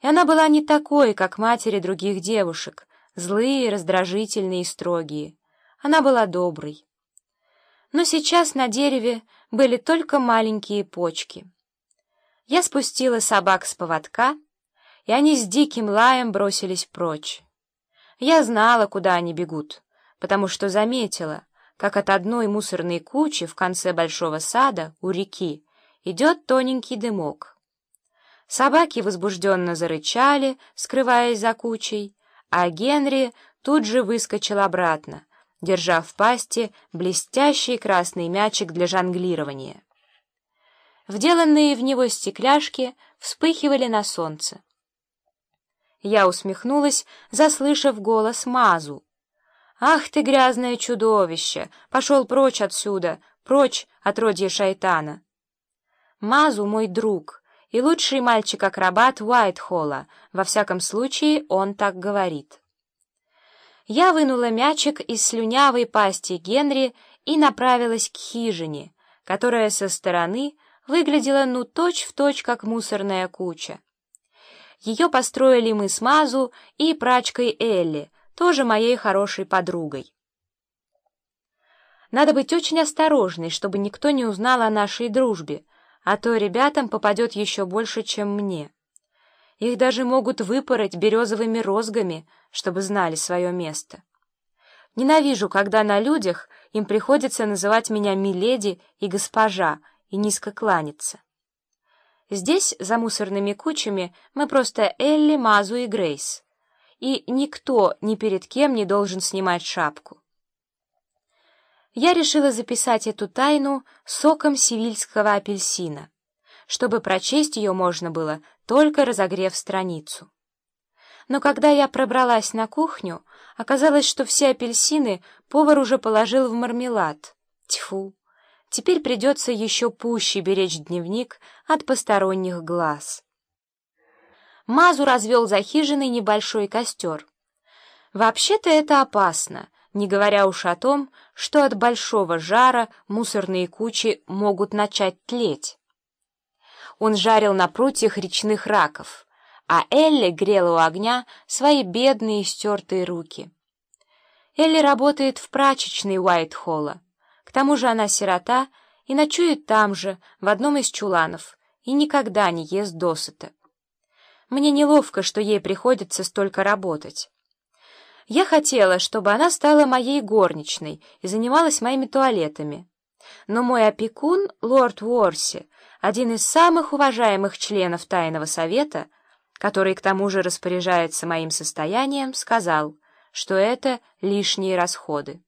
И она была не такой, как матери других девушек, злые, раздражительные и строгие. Она была доброй. Но сейчас на дереве были только маленькие почки. Я спустила собак с поводка, и они с диким лаем бросились прочь. Я знала, куда они бегут, потому что заметила, как от одной мусорной кучи в конце большого сада у реки идет тоненький дымок. Собаки возбужденно зарычали, скрываясь за кучей, а Генри тут же выскочил обратно, держа в пасти блестящий красный мячик для жонглирования. Вделанные в него стекляшки вспыхивали на солнце. Я усмехнулась, заслышав голос Мазу. «Ах ты, грязное чудовище! Пошел прочь отсюда, прочь от родья шайтана!» Мазу мой друг — и лучший мальчик-акробат Уайтхолла, во всяком случае он так говорит. Я вынула мячик из слюнявой пасти Генри и направилась к хижине, которая со стороны выглядела ну точь-в-точь, точь, как мусорная куча. Ее построили мы с Мазу и прачкой Элли, тоже моей хорошей подругой. Надо быть очень осторожной, чтобы никто не узнал о нашей дружбе, а то ребятам попадет еще больше, чем мне. Их даже могут выпороть березовыми розгами, чтобы знали свое место. Ненавижу, когда на людях им приходится называть меня «миледи» и «госпожа» и низко кланяться. Здесь, за мусорными кучами, мы просто Элли, Мазу и Грейс. И никто ни перед кем не должен снимать шапку я решила записать эту тайну соком сивильского апельсина, чтобы прочесть ее можно было, только разогрев страницу. Но когда я пробралась на кухню, оказалось, что все апельсины повар уже положил в мармелад. Тьфу! Теперь придется еще пуще беречь дневник от посторонних глаз. Мазу развел за хижиной небольшой костер. Вообще-то это опасно — не говоря уж о том, что от большого жара мусорные кучи могут начать тлеть. Он жарил на прутьях речных раков, а Элли грела у огня свои бедные стертые руки. Элли работает в прачечной Уайтхолла. К тому же она сирота и ночует там же, в одном из чуланов, и никогда не ест досыта. Мне неловко, что ей приходится столько работать. Я хотела, чтобы она стала моей горничной и занималась моими туалетами. Но мой опекун, лорд Уорси, один из самых уважаемых членов Тайного Совета, который к тому же распоряжается моим состоянием, сказал, что это лишние расходы.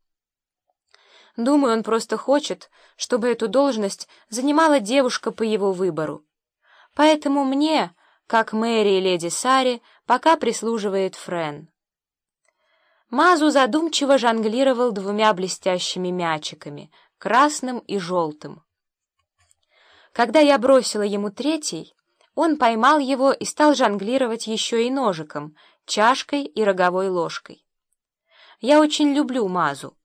Думаю, он просто хочет, чтобы эту должность занимала девушка по его выбору. Поэтому мне, как Мэри и леди Саре, пока прислуживает Френ. Мазу задумчиво жонглировал двумя блестящими мячиками, красным и желтым. Когда я бросила ему третий, он поймал его и стал жонглировать еще и ножиком, чашкой и роговой ложкой. Я очень люблю Мазу.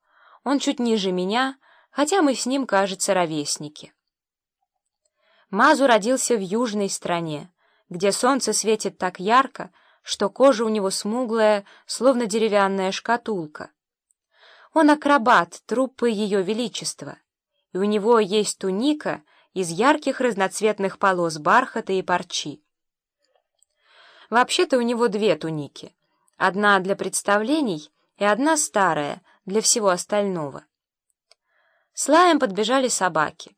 Он чуть ниже меня, хотя мы с ним, кажется, ровесники. Мазу родился в южной стране, где солнце светит так ярко, что кожа у него смуглая, словно деревянная шкатулка. Он акробат труппы Ее Величества, и у него есть туника из ярких разноцветных полос бархата и парчи. Вообще-то у него две туники, одна для представлений и одна старая для всего остального. С лаем подбежали собаки.